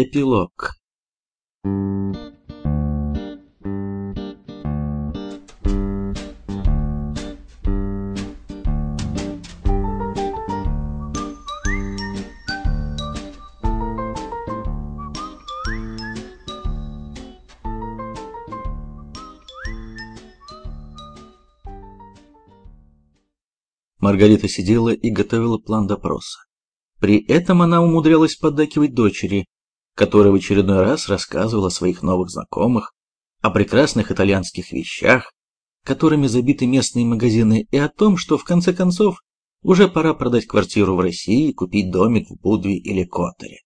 Эпилог Маргарита сидела и готовила план допроса. При этом она умудрялась поддакивать дочери, которая в очередной раз рассказывала о своих новых знакомых, о прекрасных итальянских вещах, которыми забиты местные магазины, и о том, что в конце концов уже пора продать квартиру в России и купить домик в Будве или Которе.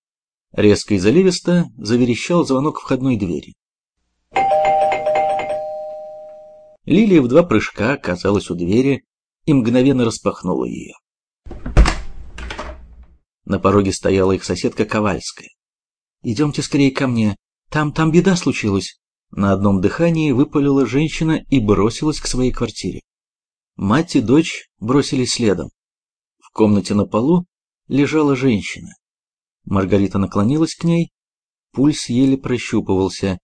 Резко и заливисто заверещал звонок входной двери. Лилия в два прыжка оказалась у двери и мгновенно распахнула ее. На пороге стояла их соседка Ковальская. «Идемте скорее ко мне. Там, там беда случилась». На одном дыхании выпалила женщина и бросилась к своей квартире. Мать и дочь бросились следом. В комнате на полу лежала женщина. Маргарита наклонилась к ней, пульс еле прощупывался.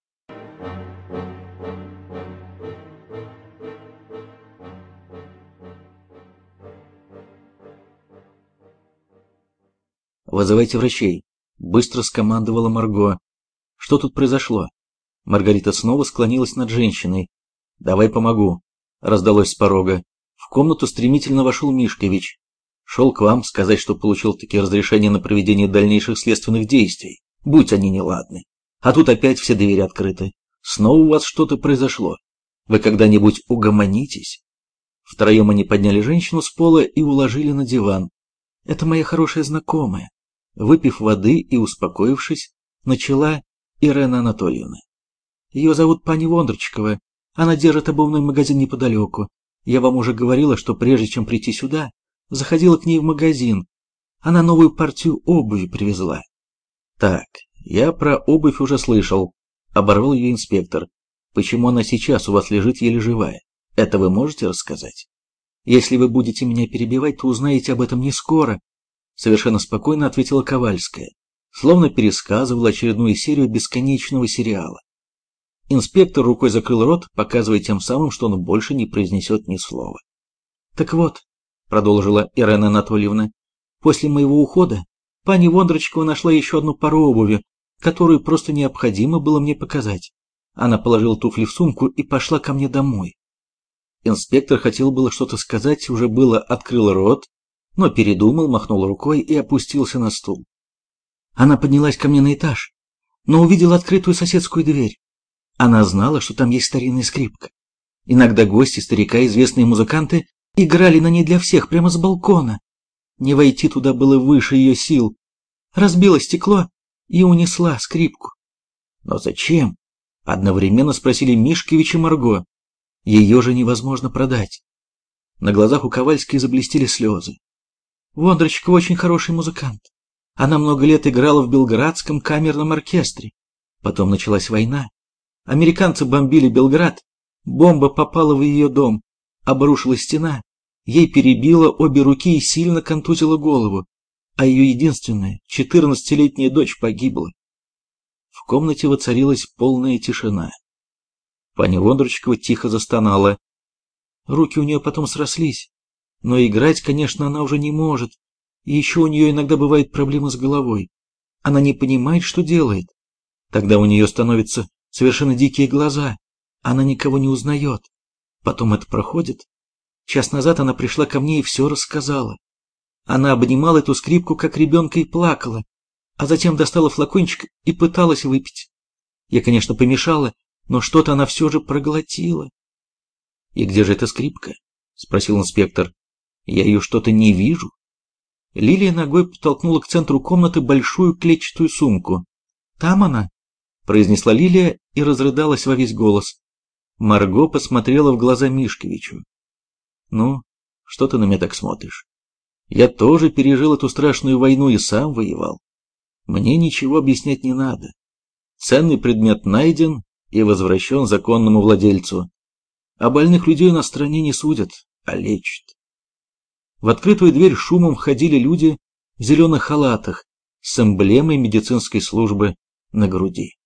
«Вызывайте врачей», — быстро скомандовала Марго. «Что тут произошло?» Маргарита снова склонилась над женщиной. «Давай помогу», — раздалось с порога. В комнату стремительно вошел Мишкович. Шел к вам сказать, что получил такие разрешения на проведение дальнейших следственных действий, будь они неладны. А тут опять все двери открыты. Снова у вас что-то произошло. Вы когда-нибудь угомонитесь?» Втроем они подняли женщину с пола и уложили на диван. «Это моя хорошая знакомая. Выпив воды и успокоившись, начала Ирена Анатольевна. Ее зовут пани Вондрочкова. Она держит обувной магазин неподалеку. Я вам уже говорила, что прежде чем прийти сюда, заходила к ней в магазин. Она новую партию обуви привезла. Так, я про обувь уже слышал. Оборвал ее инспектор. Почему она сейчас у вас лежит еле живая? Это вы можете рассказать? Если вы будете меня перебивать, то узнаете об этом не скоро, совершенно спокойно ответила Ковальская, словно пересказывала очередную серию бесконечного сериала. Инспектор рукой закрыл рот, показывая тем самым, что он больше не произнесет ни слова. «Так вот», — продолжила Ирена Анатольевна, — «после моего ухода пани Вондрочкова нашла еще одну пару обуви, которую просто необходимо было мне показать. Она положила туфли в сумку и пошла ко мне домой. Инспектор хотел было что-то сказать, уже было открыл рот, но передумал, махнул рукой и опустился на стул. Она поднялась ко мне на этаж, но увидела открытую соседскую дверь. Она знала, что там есть старинная скрипка. Иногда гости, старика, известные музыканты играли на ней для всех прямо с балкона. Не войти туда было выше ее сил. Разбила стекло и унесла скрипку. Но зачем? Одновременно спросили Мишкевич и Марго. Ее же невозможно продать. На глазах у Ковальской заблестели слезы. Вондрочка очень хороший музыкант. Она много лет играла в Белградском камерном оркестре. Потом началась война. Американцы бомбили Белград. Бомба попала в ее дом. Обрушилась стена. Ей перебила обе руки и сильно контузила голову. А ее единственная, четырнадцатилетняя дочь погибла. В комнате воцарилась полная тишина. Паня Вондрочкова тихо застонала. Руки у нее потом срослись. Но играть, конечно, она уже не может. И еще у нее иногда бывают проблемы с головой. Она не понимает, что делает. Тогда у нее становятся совершенно дикие глаза. Она никого не узнает. Потом это проходит. Час назад она пришла ко мне и все рассказала. Она обнимала эту скрипку, как ребенка, и плакала, а затем достала флакончик и пыталась выпить. Я, конечно, помешала, но что-то она все же проглотила. — И где же эта скрипка? — спросил инспектор. Я ее что-то не вижу. Лилия ногой подтолкнула к центру комнаты большую клетчатую сумку. «Там она!» – произнесла Лилия и разрыдалась во весь голос. Марго посмотрела в глаза Мишковичу. «Ну, что ты на меня так смотришь? Я тоже пережил эту страшную войну и сам воевал. Мне ничего объяснять не надо. Ценный предмет найден и возвращен законному владельцу. А больных людей на стране не судят, а лечат. В открытую дверь шумом входили люди в зеленых халатах с эмблемой медицинской службы на груди.